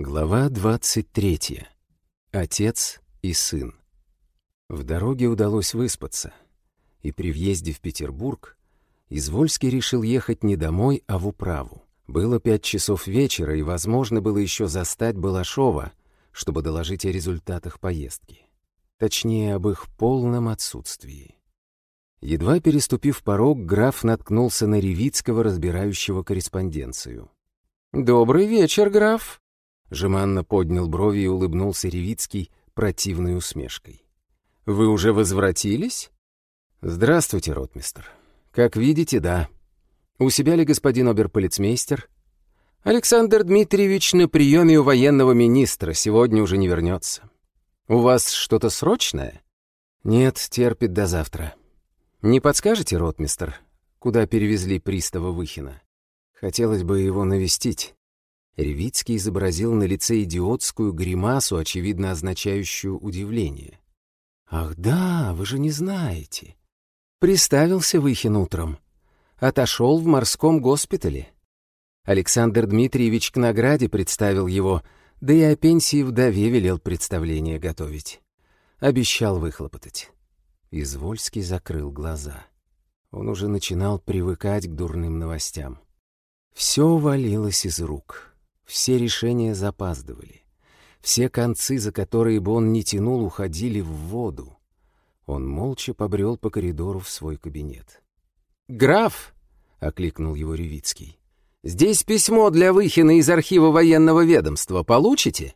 Глава 23. Отец и сын. В дороге удалось выспаться, и при въезде в Петербург Извольский решил ехать не домой, а в управу. Было пять часов вечера, и возможно было еще застать Балашова, чтобы доложить о результатах поездки. Точнее, об их полном отсутствии. Едва переступив порог, граф наткнулся на Ревицкого, разбирающего корреспонденцию. «Добрый вечер, граф!» Жеманно поднял брови и улыбнулся Ревицкий противной усмешкой. «Вы уже возвратились?» «Здравствуйте, ротмистр. Как видите, да. У себя ли господин оберполицмейстер?» «Александр Дмитриевич на приеме у военного министра, сегодня уже не вернется. У вас что-то срочное?» «Нет, терпит до завтра. Не подскажете, ротмистер, куда перевезли пристава Выхина? Хотелось бы его навестить». Ревицкий изобразил на лице идиотскую гримасу, очевидно означающую удивление. «Ах да, вы же не знаете. Приставился Выхин утром. Отошел в морском госпитале. Александр Дмитриевич к награде представил его, да и о пенсии вдове велел представление готовить. Обещал выхлопотать». Извольский закрыл глаза. Он уже начинал привыкать к дурным новостям. Все валилось из рук. Все решения запаздывали. Все концы, за которые бы он не тянул, уходили в воду. Он молча побрел по коридору в свой кабинет. «Граф!» — окликнул его Ревицкий. «Здесь письмо для Выхина из архива военного ведомства. Получите?»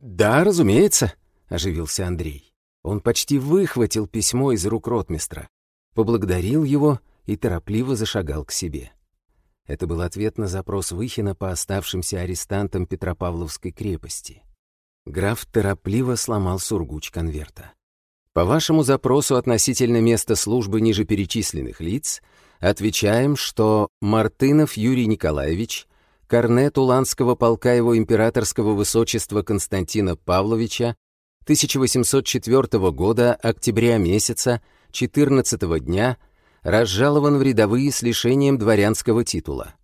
«Да, разумеется», — оживился Андрей. Он почти выхватил письмо из рук ротмистра, поблагодарил его и торопливо зашагал к себе. Это был ответ на запрос Выхина по оставшимся арестантам Петропавловской крепости. Граф торопливо сломал сургуч конверта. По вашему запросу относительно места службы ниже перечисленных лиц отвечаем, что Мартынов Юрий Николаевич, корнет Уланского полка его императорского высочества Константина Павловича, 1804 года, октября месяца, 14 дня, разжалован в рядовые с лишением дворянского титула.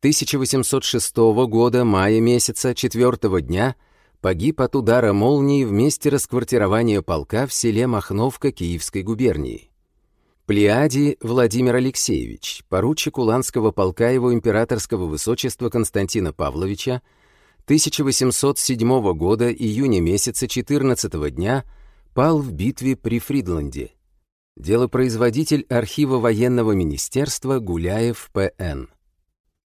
1806 года, мая месяца, 4 дня, погиб от удара молнии в месте расквартирования полка в селе Махновка Киевской губернии. Плеади Владимир Алексеевич, поручик Уланского полка его императорского высочества Константина Павловича, 1807 года, июня месяца 14 дня, пал в битве при Фридланде. Делопроизводитель архива военного министерства Гуляев П.Н.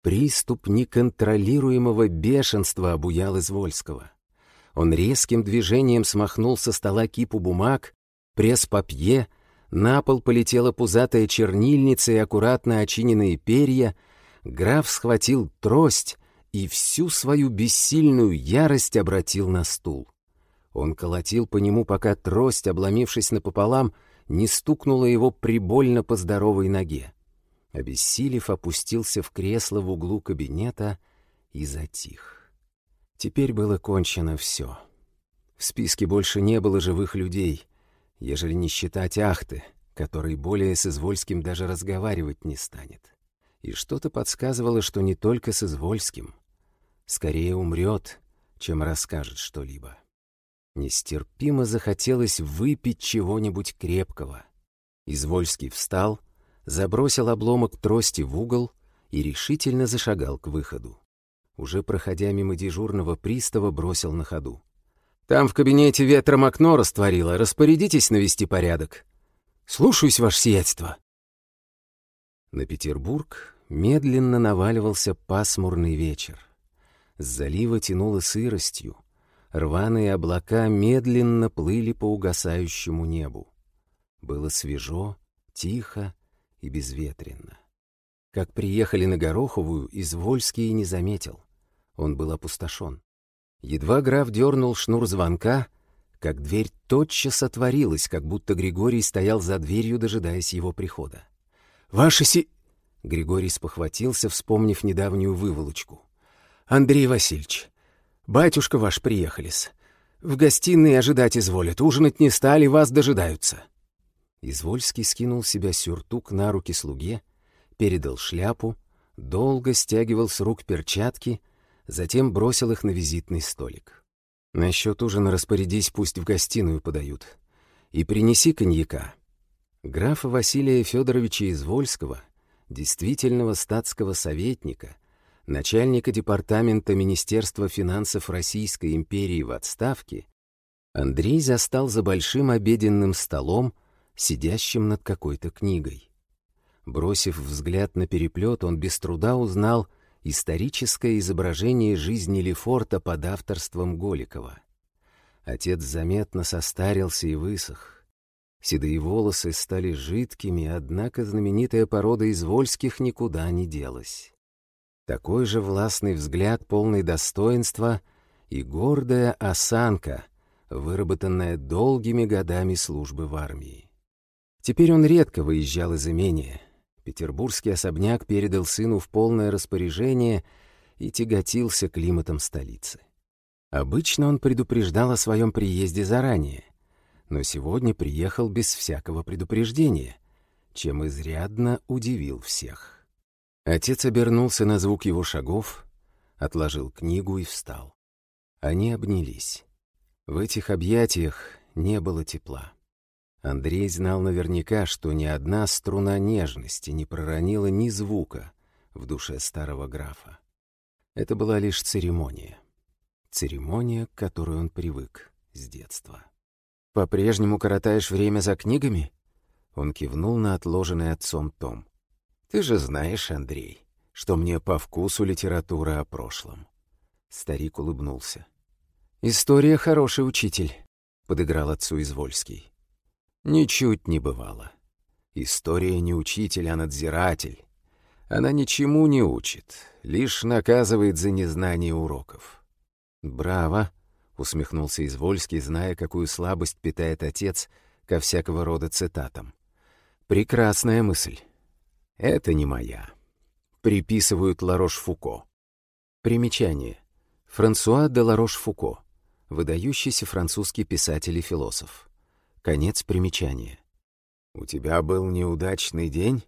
Приступ неконтролируемого бешенства обуял Извольского. Он резким движением смахнул со стола кипу бумаг, пресс-папье, на пол полетела пузатая чернильница и аккуратно очиненные перья, граф схватил трость и всю свою бессильную ярость обратил на стул. Он колотил по нему, пока трость, обломившись напополам, не стукнула его прибольно по здоровой ноге. Обессилев, опустился в кресло в углу кабинета и затих. Теперь было кончено все. В списке больше не было живых людей, ежели не считать Ахты, который более с Извольским даже разговаривать не станет. И что-то подсказывало, что не только с Извольским. Скорее умрет, чем расскажет что-либо. Нестерпимо захотелось выпить чего-нибудь крепкого. Извольский встал, забросил обломок трости в угол и решительно зашагал к выходу. Уже проходя мимо дежурного пристава, бросил на ходу. «Там в кабинете ветром окно растворило. Распорядитесь навести порядок. Слушаюсь, ваше сиятельство». На Петербург медленно наваливался пасмурный вечер. С залива тянуло сыростью, Рваные облака медленно плыли по угасающему небу. Было свежо, тихо и безветренно. Как приехали на Гороховую, Извольский не заметил. Он был опустошен. Едва граф дернул шнур звонка, как дверь тотчас отворилась, как будто Григорий стоял за дверью, дожидаясь его прихода. «Ваша си...» Григорий спохватился, вспомнив недавнюю выволочку. «Андрей Васильевич, Батюшка ваш приехали-с. В гостиной ожидать изволят, ужинать не стали, вас дожидаются». Извольский скинул себя сюртук на руки слуге, передал шляпу, долго стягивал с рук перчатки, затем бросил их на визитный столик. «Насчет ужина распорядись, пусть в гостиную подают. И принеси коньяка». Графа Василия Федоровича Извольского, действительного статского советника, начальника департамента Министерства финансов Российской империи в отставке, Андрей застал за большим обеденным столом, сидящим над какой-то книгой. Бросив взгляд на переплет, он без труда узнал историческое изображение жизни Лефорта под авторством Голикова. Отец заметно состарился и высох. Седые волосы стали жидкими, однако знаменитая порода извольских никуда не делась. Такой же властный взгляд, полный достоинства и гордая осанка, выработанная долгими годами службы в армии. Теперь он редко выезжал из имения. Петербургский особняк передал сыну в полное распоряжение и тяготился климатом столицы. Обычно он предупреждал о своем приезде заранее, но сегодня приехал без всякого предупреждения, чем изрядно удивил всех. Отец обернулся на звук его шагов, отложил книгу и встал. Они обнялись. В этих объятиях не было тепла. Андрей знал наверняка, что ни одна струна нежности не проронила ни звука в душе старого графа. Это была лишь церемония. Церемония, к которой он привык с детства. «По-прежнему коротаешь время за книгами?» Он кивнул на отложенный отцом том. «Ты же знаешь, Андрей, что мне по вкусу литература о прошлом». Старик улыбнулся. «История хороший учитель», — подыграл отцу Извольский. Ничуть не бывало. История не учитель, а надзиратель. Она ничему не учит, лишь наказывает за незнание уроков. «Браво!» — усмехнулся Извольский, зная, какую слабость питает отец ко всякого рода цитатам. «Прекрасная мысль. Это не моя». Приписывают Ларош-Фуко. Примечание. Франсуа де Ларош-Фуко, выдающийся французский писатель и философ. Конец примечания. «У тебя был неудачный день?»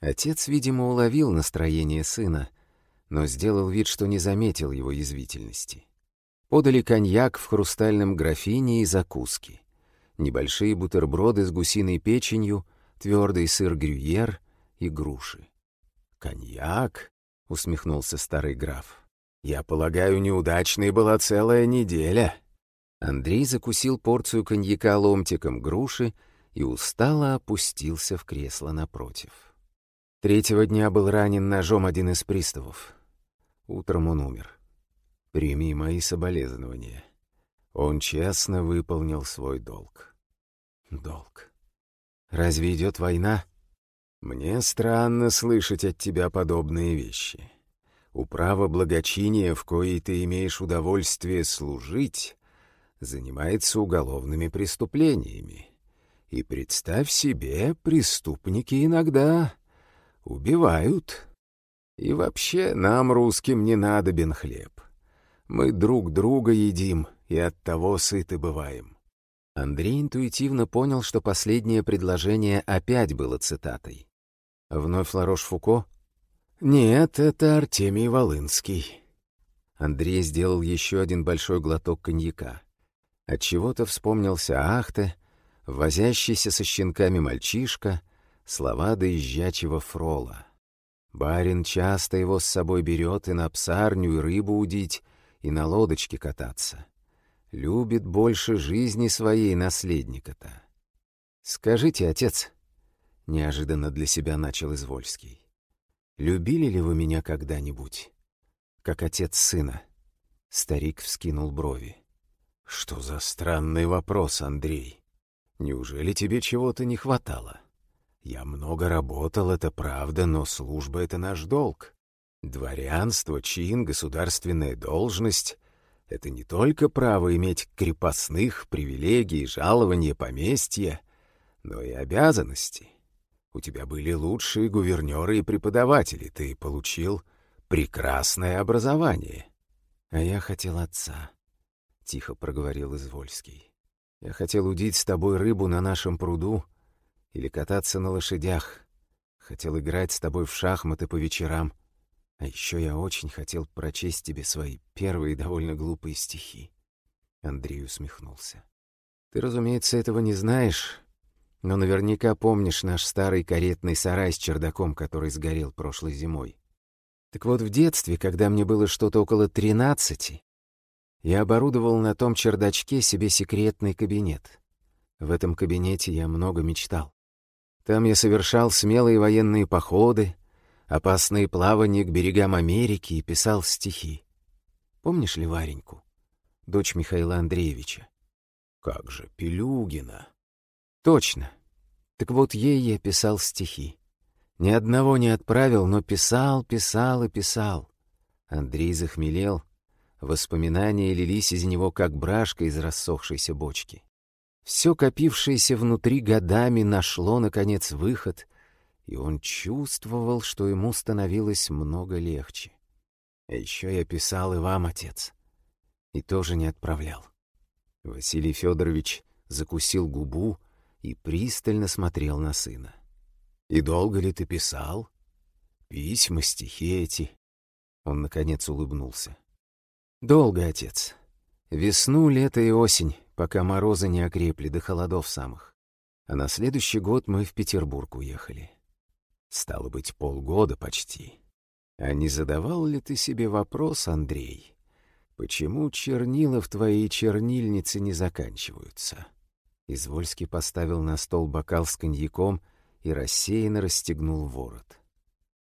Отец, видимо, уловил настроение сына, но сделал вид, что не заметил его язвительности. Подали коньяк в хрустальном графине и закуски. Небольшие бутерброды с гусиной печенью, твердый сыр грюйер и груши. «Коньяк?» — усмехнулся старый граф. «Я полагаю, неудачной была целая неделя». Андрей закусил порцию коньяка ломтиком груши и устало опустился в кресло напротив. Третьего дня был ранен ножом один из приставов. Утром он умер. Прими мои соболезнования. Он честно выполнил свой долг. Долг. Разве идет война? Мне странно слышать от тебя подобные вещи. Управа благочиния, в коей ты имеешь удовольствие служить, занимается уголовными преступлениями. И представь себе, преступники иногда убивают. И вообще нам, русским, не надобен хлеб. Мы друг друга едим и от того сыты бываем. Андрей интуитивно понял, что последнее предложение опять было цитатой. Вновь Ларош Фуко? Нет, это Артемий Волынский. Андрей сделал еще один большой глоток коньяка. От чего то вспомнился Ахте, возящийся со щенками мальчишка, слова доезжачего фрола. Барин часто его с собой берет и на псарню, и рыбу удить, и на лодочке кататься. Любит больше жизни своей наследника-то. «Скажите, отец», — неожиданно для себя начал Извольский, «любили ли вы меня когда-нибудь, как отец сына?» Старик вскинул брови. «Что за странный вопрос, Андрей? Неужели тебе чего-то не хватало? Я много работал, это правда, но служба — это наш долг. Дворянство, чин, государственная должность — это не только право иметь крепостных, привилегий, жалования, поместья, но и обязанности. У тебя были лучшие гувернеры и преподаватели, ты получил прекрасное образование. А я хотел отца тихо проговорил Извольский. «Я хотел удить с тобой рыбу на нашем пруду или кататься на лошадях. Хотел играть с тобой в шахматы по вечерам. А еще я очень хотел прочесть тебе свои первые довольно глупые стихи. Андрей усмехнулся. Ты, разумеется, этого не знаешь, но наверняка помнишь наш старый каретный сарай с чердаком, который сгорел прошлой зимой. Так вот, в детстве, когда мне было что-то около тринадцати, я оборудовал на том чердачке себе секретный кабинет. В этом кабинете я много мечтал. Там я совершал смелые военные походы, опасные плавания к берегам Америки и писал стихи. Помнишь ли Вареньку, дочь Михаила Андреевича? Как же, Пелюгина. Точно. Так вот ей я писал стихи. Ни одного не отправил, но писал, писал и писал. Андрей захмелел. Воспоминания лились из него, как брашка из рассохшейся бочки. Все копившееся внутри годами нашло, наконец, выход, и он чувствовал, что ему становилось много легче. А еще я писал и вам, отец, и тоже не отправлял. Василий Федорович закусил губу и пристально смотрел на сына. «И долго ли ты писал? Письма, стихи эти?» Он, наконец, улыбнулся. «Долго, отец. Весну, лето и осень, пока морозы не окрепли до холодов самых. А на следующий год мы в Петербург уехали. Стало быть, полгода почти. А не задавал ли ты себе вопрос, Андрей, почему чернила в твоей чернильнице не заканчиваются?» Извольский поставил на стол бокал с коньяком и рассеянно расстегнул ворот.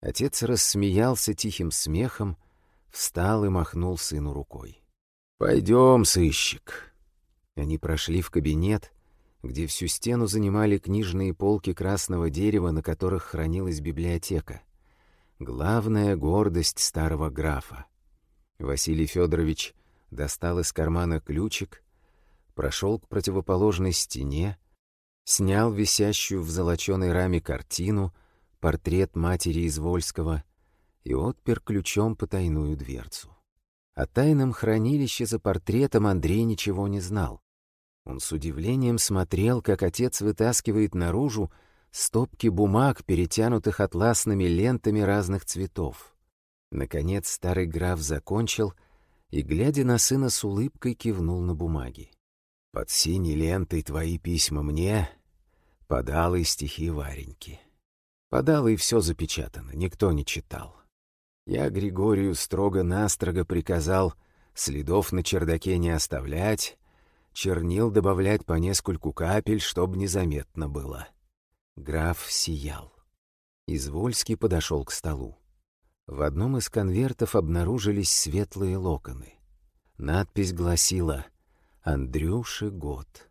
Отец рассмеялся тихим смехом, встал и махнул сыну рукой. «Пойдем, сыщик». Они прошли в кабинет, где всю стену занимали книжные полки красного дерева, на которых хранилась библиотека. Главная гордость старого графа. Василий Федорович достал из кармана ключик, прошел к противоположной стене, снял висящую в золоченой раме картину, портрет матери Извольского и отпер ключом потайную дверцу. О тайном хранилище за портретом Андрей ничего не знал. Он с удивлением смотрел, как отец вытаскивает наружу стопки бумаг, перетянутых атласными лентами разных цветов. Наконец старый граф закончил и, глядя на сына с улыбкой, кивнул на бумаги. Под синей лентой твои письма мне, подал и стихи Вареньки. Подал и все запечатано, никто не читал. Я Григорию строго-настрого приказал следов на чердаке не оставлять, чернил добавлять по нескольку капель, чтобы незаметно было. Граф сиял. Извольский подошел к столу. В одном из конвертов обнаружились светлые локоны. Надпись гласила Андрюше год.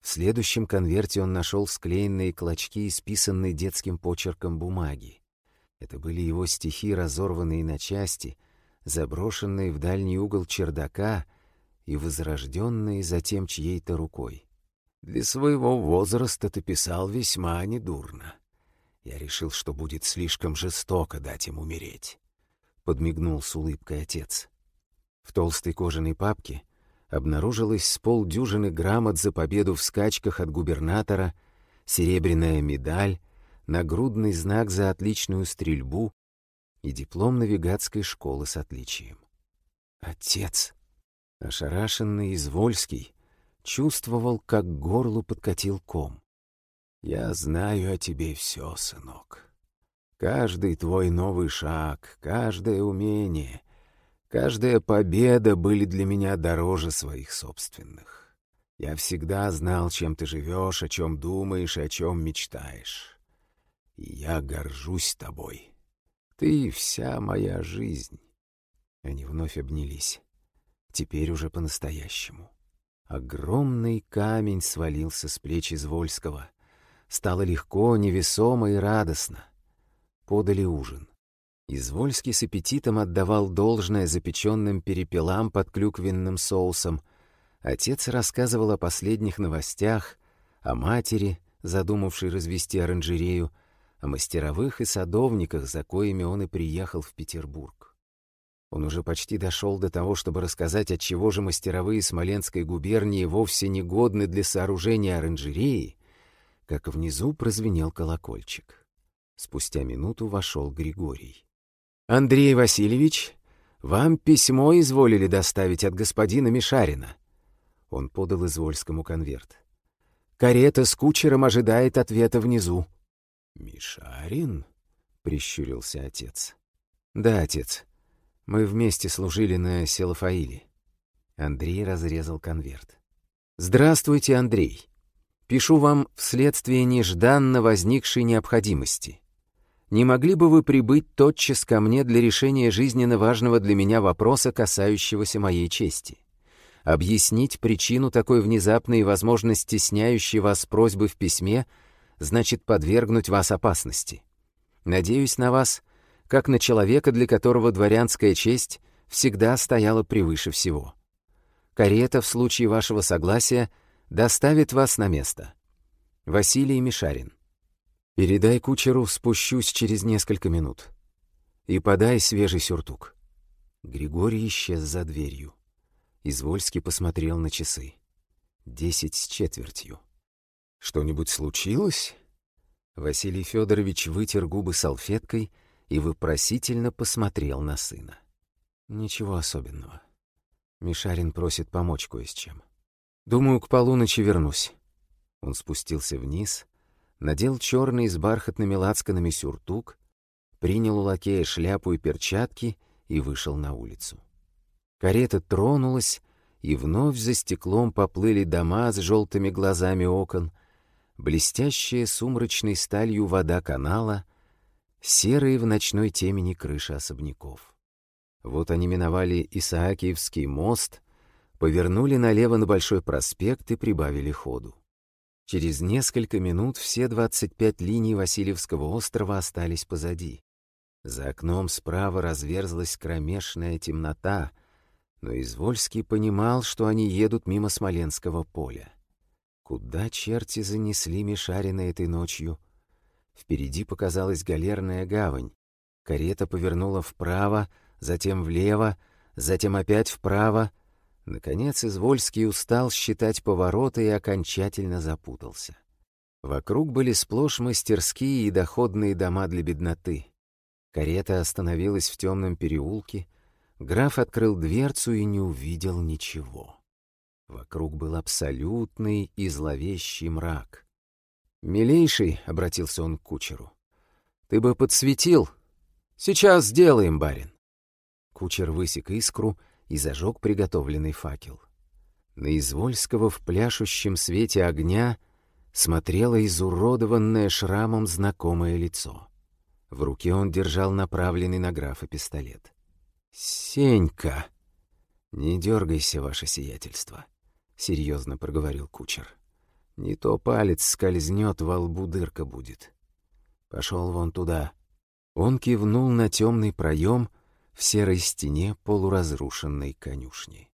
В следующем конверте он нашел склеенные клочки, исписанные детским почерком бумаги. Это были его стихи, разорванные на части, заброшенные в дальний угол чердака и возрожденные затем чьей-то рукой. Для своего возраста ты писал весьма недурно. Я решил, что будет слишком жестоко дать им умереть. Подмигнул с улыбкой отец. В толстой кожаной папке обнаружилось с полдюжины грамот за победу в скачках от губернатора, серебряная медаль, нагрудный знак за отличную стрельбу и диплом навигатской школы с отличием. Отец, ошарашенный Извольский, чувствовал, как к горлу подкатил ком. «Я знаю о тебе все, сынок. Каждый твой новый шаг, каждое умение — Каждая победа были для меня дороже своих собственных. Я всегда знал, чем ты живешь, о чем думаешь и о чем мечтаешь. И я горжусь тобой. Ты — вся моя жизнь. Они вновь обнялись. Теперь уже по-настоящему. Огромный камень свалился с плеч Извольского. Стало легко, невесомо и радостно. Подали ужин. Извольский с аппетитом отдавал должное запеченным перепелам под клюквенным соусом. Отец рассказывал о последних новостях, о матери, задумавшей развести оранжерею, о мастеровых и садовниках, за коими он и приехал в Петербург. Он уже почти дошел до того, чтобы рассказать, отчего же мастеровые Смоленской губернии вовсе не годны для сооружения оранжереи, как внизу прозвенел колокольчик. Спустя минуту вошел Григорий. «Андрей Васильевич, вам письмо изволили доставить от господина Мишарина». Он подал Извольскому конверт. «Карета с кучером ожидает ответа внизу». «Мишарин?» — прищурился отец. «Да, отец. Мы вместе служили на Селафаиле». Андрей разрезал конверт. «Здравствуйте, Андрей. Пишу вам вследствие нежданно возникшей необходимости. Не могли бы вы прибыть тотчас ко мне для решения жизненно важного для меня вопроса, касающегося моей чести? Объяснить причину такой внезапной и, возможно, стесняющей вас просьбы в письме значит подвергнуть вас опасности. Надеюсь на вас, как на человека, для которого дворянская честь всегда стояла превыше всего. Карета в случае вашего согласия доставит вас на место. Василий Мишарин. Передай кучеру, спущусь через несколько минут. И подай свежий сюртук. Григорий исчез за дверью. Извольский посмотрел на часы. Десять с четвертью. Что-нибудь случилось? Василий Федорович вытер губы салфеткой и вопросительно посмотрел на сына. Ничего особенного. Мишарин просит помочь кое с чем. Думаю, к полуночи вернусь. Он спустился вниз, надел черный с бархатными лацканами сюртук, принял у лакея шляпу и перчатки и вышел на улицу. Карета тронулась, и вновь за стеклом поплыли дома с желтыми глазами окон, блестящая сумрачной сталью вода канала, серые в ночной темени крыши особняков. Вот они миновали Исаакиевский мост, повернули налево на Большой проспект и прибавили ходу. Через несколько минут все 25 линий Васильевского острова остались позади. За окном справа разверзлась кромешная темнота, но Извольский понимал, что они едут мимо Смоленского поля. Куда черти занесли Мишарина этой ночью? Впереди показалась галерная гавань. Карета повернула вправо, затем влево, затем опять вправо — Наконец Извольский устал считать повороты и окончательно запутался. Вокруг были сплошь мастерские и доходные дома для бедноты. Карета остановилась в темном переулке, граф открыл дверцу и не увидел ничего. Вокруг был абсолютный и зловещий мрак. «Милейший», — обратился он к кучеру, — «ты бы подсветил. Сейчас сделаем, барин». Кучер высек искру — и зажег приготовленный факел. На Извольского в пляшущем свете огня смотрело изуродованное шрамом знакомое лицо. В руке он держал направленный на графа пистолет. «Сенька!» «Не дергайся, ваше сиятельство», — серьезно проговорил кучер. «Не то палец скользнет, во лбу дырка будет. Пошел вон туда». Он кивнул на темный проем, — в серой стене полуразрушенной конюшни.